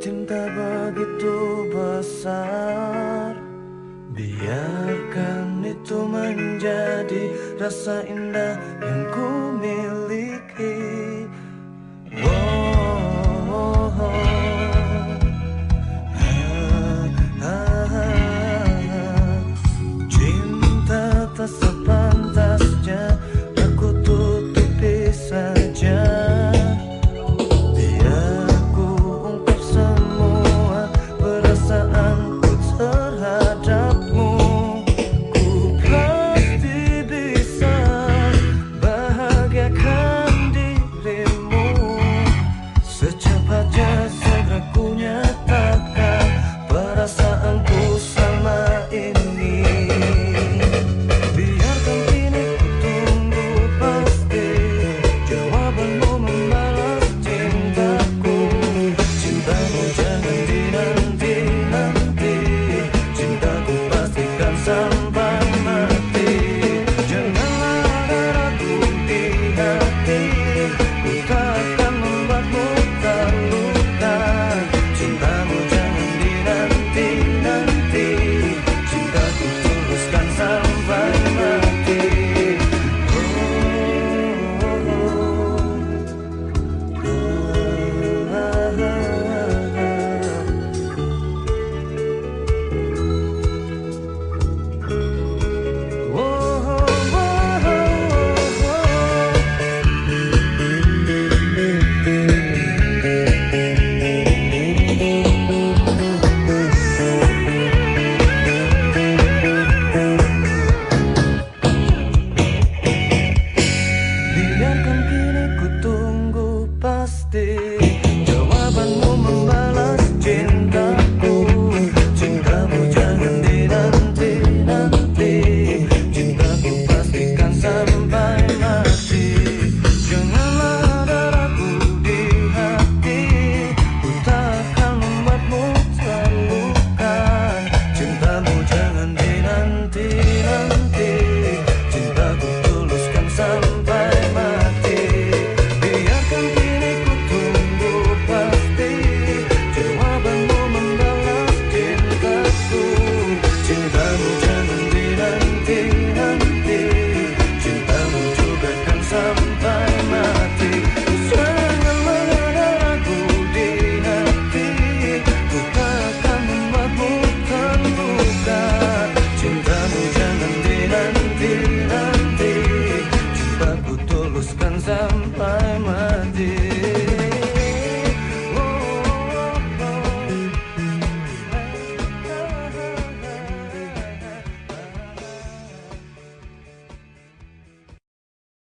cinta begitu besar. Biarkan itu menjadi rasa indah yang ku rasa